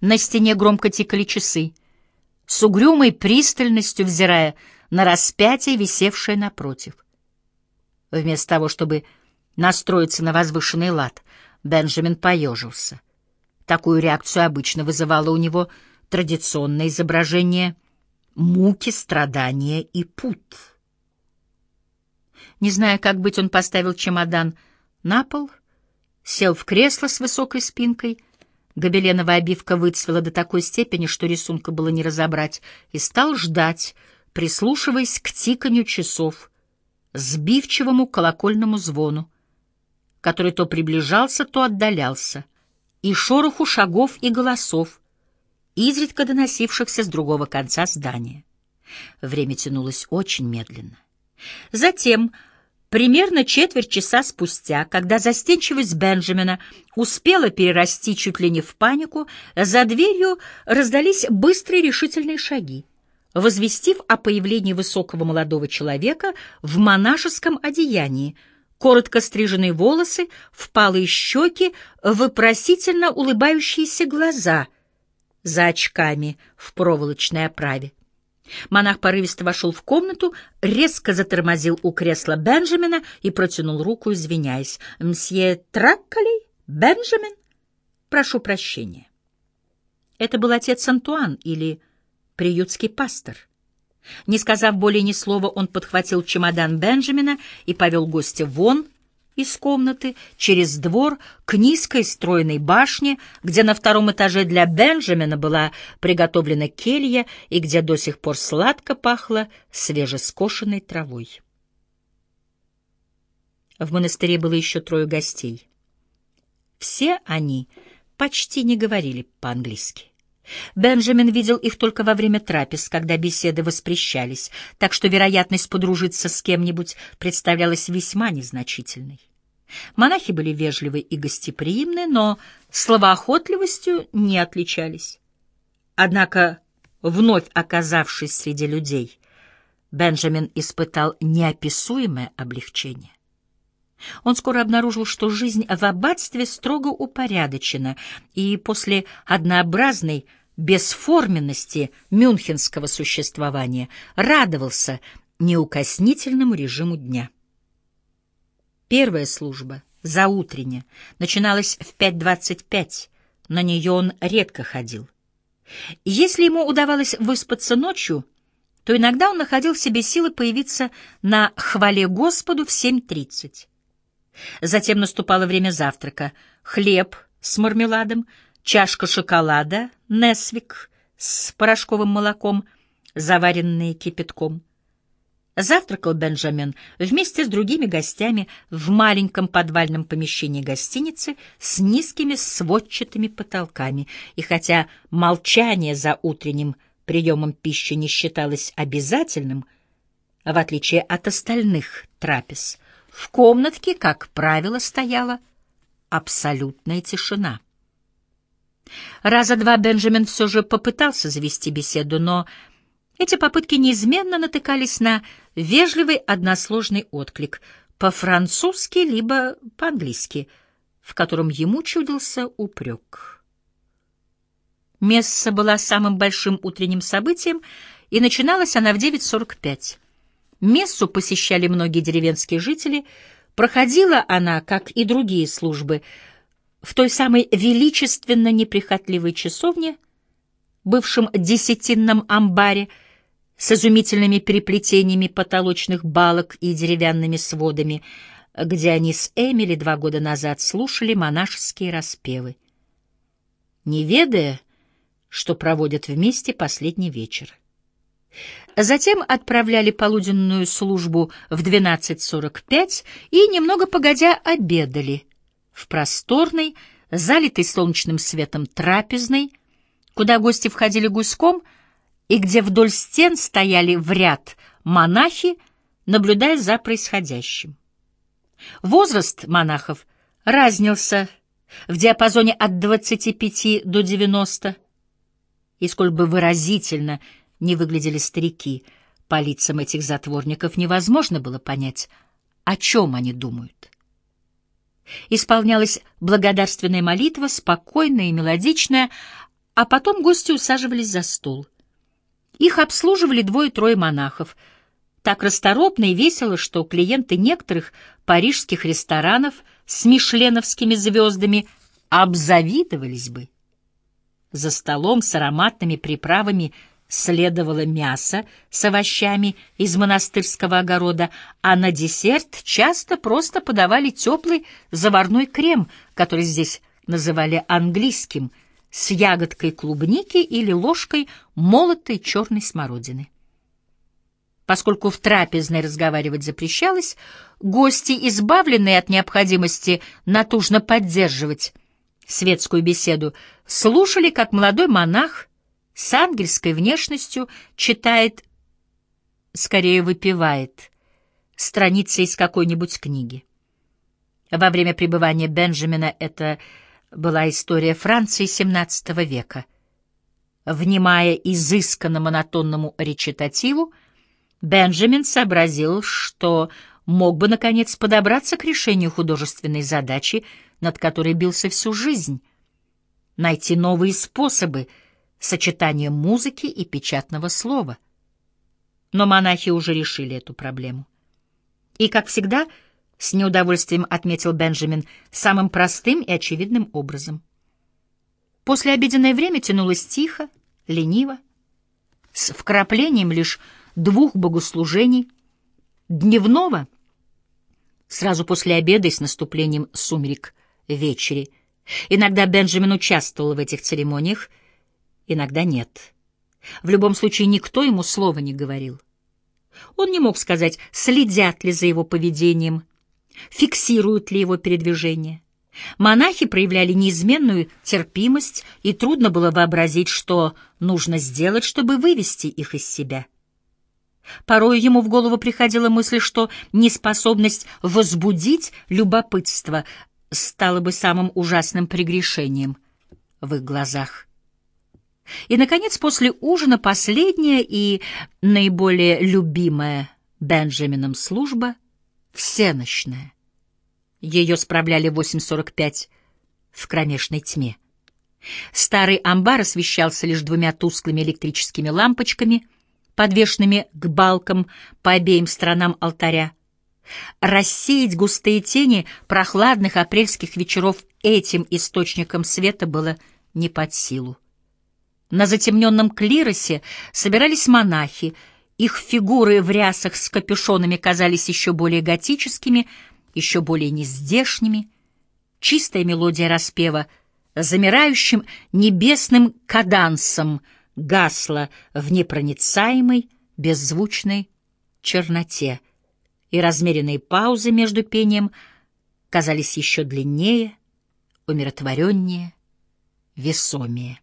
На стене громко тикали часы, с угрюмой пристальностью взирая на распятие, висевшее напротив. Вместо того, чтобы настроиться на возвышенный лад, Бенджамин поежился. Такую реакцию обычно вызывало у него традиционное изображение муки, страдания и пут. Не зная, как быть, он поставил чемодан на пол, сел в кресло с высокой спинкой, гобеленовая обивка выцвела до такой степени, что рисунка было не разобрать, и стал ждать, прислушиваясь к тиканью часов, сбивчивому колокольному звону, который то приближался, то отдалялся, и шороху шагов и голосов, изредка доносившихся с другого конца здания. Время тянулось очень медленно. Затем, примерно четверть часа спустя, когда застенчивость Бенджамина успела перерасти чуть ли не в панику, за дверью раздались быстрые решительные шаги, возвестив о появлении высокого молодого человека в монашеском одеянии, коротко стриженные волосы, впалые щеки, вопросительно улыбающиеся глаза за очками в проволочной оправе. Монах порывисто вошел в комнату, резко затормозил у кресла Бенджамина и протянул руку, извиняясь. «Мсье Тракколи? Бенджамин? Прошу прощения». Это был отец Антуан или приютский пастор. Не сказав более ни слова, он подхватил чемодан Бенджамина и повел гостя вон из комнаты, через двор, к низкой стройной башне, где на втором этаже для Бенджамина была приготовлена келья и где до сих пор сладко пахло свежескошенной травой. В монастыре было еще трое гостей. Все они почти не говорили по-английски. Бенджамин видел их только во время трапез, когда беседы воспрещались, так что вероятность подружиться с кем-нибудь представлялась весьма незначительной. Монахи были вежливы и гостеприимны, но словоохотливостью не отличались. Однако, вновь оказавшись среди людей, Бенджамин испытал неописуемое облегчение. Он скоро обнаружил, что жизнь в аббатстве строго упорядочена, и после однообразной бесформенности мюнхенского существования радовался неукоснительному режиму дня. Первая служба, заутренняя, начиналась в 5.25, на нее он редко ходил. Если ему удавалось выспаться ночью, то иногда он находил в себе силы появиться на хвале Господу в 7.30. Затем наступало время завтрака. Хлеб с мармеладом, чашка шоколада, Несвик с порошковым молоком, заваренные кипятком. Завтракал Бенджамин вместе с другими гостями в маленьком подвальном помещении гостиницы с низкими сводчатыми потолками, и хотя молчание за утренним приемом пищи не считалось обязательным, в отличие от остальных трапез, в комнатке, как правило, стояла абсолютная тишина. Раза два Бенджамин все же попытался завести беседу, но эти попытки неизменно натыкались на вежливый односложный отклик по-французски либо по-английски, в котором ему чудился упрек. Месса была самым большим утренним событием, и начиналась она в 9.45. Мессу посещали многие деревенские жители, проходила она, как и другие службы, в той самой величественно неприхотливой часовне, бывшем десятинном амбаре, с изумительными переплетениями потолочных балок и деревянными сводами, где они с Эмили два года назад слушали монашеские распевы, не ведая, что проводят вместе последний вечер. Затем отправляли полуденную службу в 12.45 и, немного погодя, обедали в просторной, залитой солнечным светом трапезной, куда гости входили гуськом и где вдоль стен стояли в ряд монахи, наблюдая за происходящим. Возраст монахов разнился в диапазоне от 25 до 90, и сколь бы выразительно – не выглядели старики. По лицам этих затворников невозможно было понять, о чем они думают. Исполнялась благодарственная молитва, спокойная и мелодичная, А потом гости усаживались за стол. Их обслуживали двое-трое монахов, так расторопно и весело, что клиенты некоторых парижских ресторанов с мишленовскими звездами обзавидовались бы. За столом с ароматными приправами следовало мясо с овощами из монастырского огорода, а на десерт часто просто подавали теплый заварной крем, который здесь называли английским, с ягодкой клубники или ложкой молотой черной смородины. Поскольку в трапезной разговаривать запрещалось, гости, избавленные от необходимости натужно поддерживать светскую беседу, слушали, как молодой монах с ангельской внешностью читает, скорее выпивает, страницы из какой-нибудь книги. Во время пребывания Бенджамина это была история Франции XVII века. Внимая изысканно монотонному речитативу, Бенджамин сообразил, что мог бы, наконец, подобраться к решению художественной задачи, над которой бился всю жизнь, найти новые способы сочетания музыки и печатного слова. Но монахи уже решили эту проблему. И, как всегда, с неудовольствием отметил Бенджамин самым простым и очевидным образом. После обеденное время тянулось тихо, лениво, с вкраплением лишь двух богослужений, дневного, сразу после обеда и с наступлением сумерек вечери. Иногда Бенджамин участвовал в этих церемониях, иногда нет. В любом случае никто ему слова не говорил. Он не мог сказать, следят ли за его поведением, фиксируют ли его передвижение. Монахи проявляли неизменную терпимость, и трудно было вообразить, что нужно сделать, чтобы вывести их из себя. Порой ему в голову приходила мысль, что неспособность возбудить любопытство стала бы самым ужасным прегрешением в их глазах. И, наконец, после ужина последняя и наиболее любимая Бенджамином служба — всеночная. Ее справляли в 8.45 в кромешной тьме. Старый амбар освещался лишь двумя тусклыми электрическими лампочками — подвешенными к балкам по обеим сторонам алтаря. Рассеять густые тени прохладных апрельских вечеров этим источником света было не под силу. На затемненном клиросе собирались монахи, их фигуры в рясах с капюшонами казались еще более готическими, еще более нездешними. Чистая мелодия распева замирающим небесным кадансом — гасла в непроницаемой, беззвучной черноте, и размеренные паузы между пением казались еще длиннее, умиротвореннее, весомее.